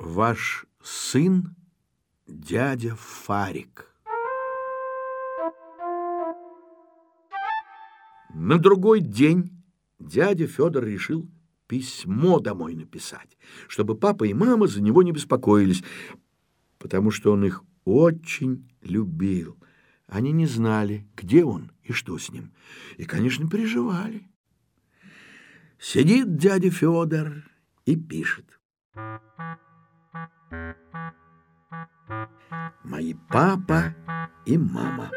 Ваш сын дядя Фарик. На другой день дядя Федор решил письмо домой написать, чтобы папа и мама за него не беспокоились, потому что он их очень любил. Они не знали, где он и что с ним, и, конечно, переживали. Сидит дядя Федор и пишет. Мои папа и мама.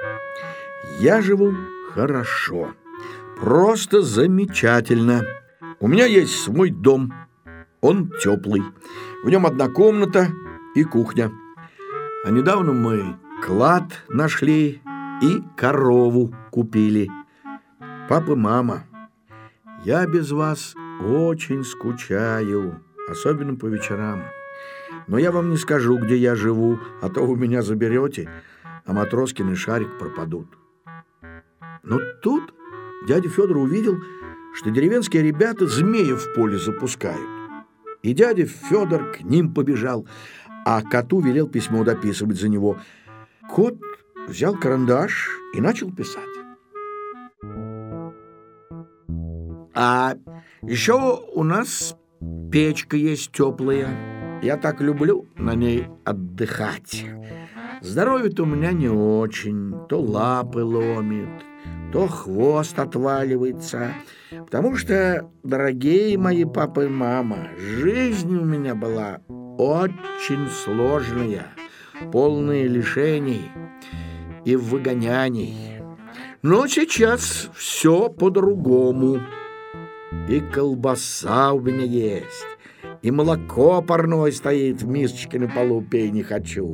Я живу хорошо, просто замечательно. У меня есть свой дом, он теплый. В нем одна комната и кухня. А недавно мы клад нашли и корову купили. Папа, мама, я без вас очень скучаю, особенно по вечерам. Но я вам не скажу, где я живу, а то вы меня заберете, а Матроскин и Шарик пропадут. Но тут дядя Федор увидел, что деревенские ребята змея в поле запускают. И дядя Федор к ним побежал, а коту велел письмо дописывать за него. Кот взял карандаш и начал писать. А еще у нас печка есть теплая. Я так люблю на ней отдыхать. Здоровье-то у меня не очень. То лапы ломит, то хвост отваливается. Потому что, дорогие мои папа и мама, жизнь у меня была очень сложная, полная лишений и выгоняний. Но сейчас все по-другому. И колбаса у меня есть, и молоко парное стоит в мисочке на полу, пей не хочу.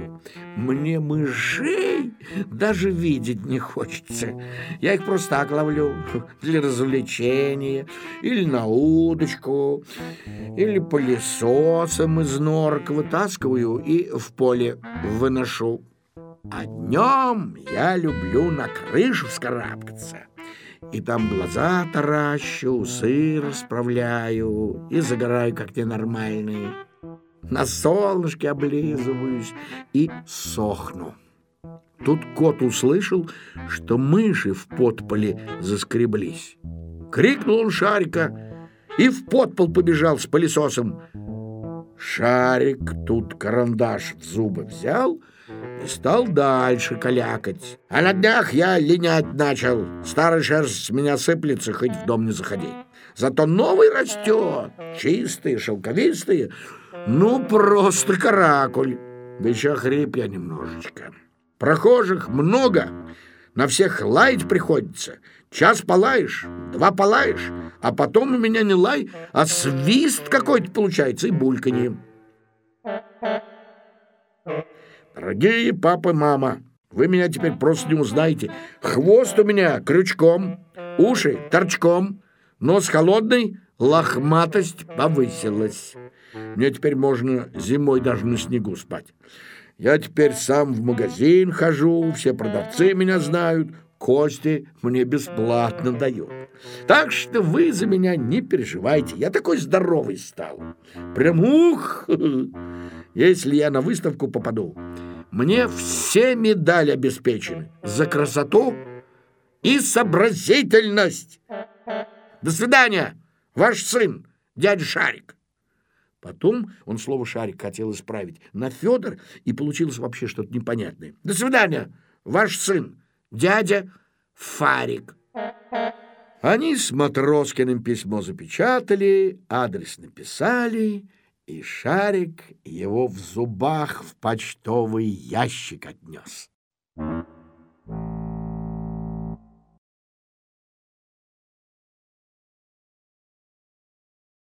Мне мышей даже видеть не хочется. Я их просто так ловлю для развлечения, или на удочку, или пылесосом из норок вытаскиваю и в поле выношу. А днем я люблю на крышу вскарабкаться и там глаза таращу, усы расправляю и загораю, как ненормальный. На солнышке облизываюсь и сохну. Тут кот услышал, что мыши в подполе заскреблись. Крикнул он Шарика и в подпол побежал с пылесосом. Шарик тут карандаш в зубы взял — и стал дальше калякать. А на днях я линять начал. Старый шерсть с меня сыплется, хоть в дом не заходи. Зато новый растет, чистый, шелковистый. Ну, просто каракуль. Да еще хрип я немножечко. Прохожих много, на всех лаять приходится. Час полаешь, два полаешь, а потом у меня не лай, а свист какой-то получается и бульканье. Дорогие папа мама, вы меня теперь просто не узнаете. Хвост у меня крючком, уши торчком, нос холодный, лохматость повысилась. Мне теперь можно зимой даже на снегу спать. Я теперь сам в магазин хожу, все продавцы меня знают, кости мне бесплатно дают. Так что вы за меня не переживайте, я такой здоровый стал. Прям ух! Если я на выставку попаду, мне все медали обеспечены за красоту и сообразительность. До свидания, ваш сын, дядя Шарик. Потом он слово «шарик» хотел исправить на Федор, и получилось вообще что-то непонятное. До свидания, ваш сын, дядя Фарик. Они с Матроскиным письмо запечатали, адрес написали — и шарик его в зубах в почтовый ящик отнес.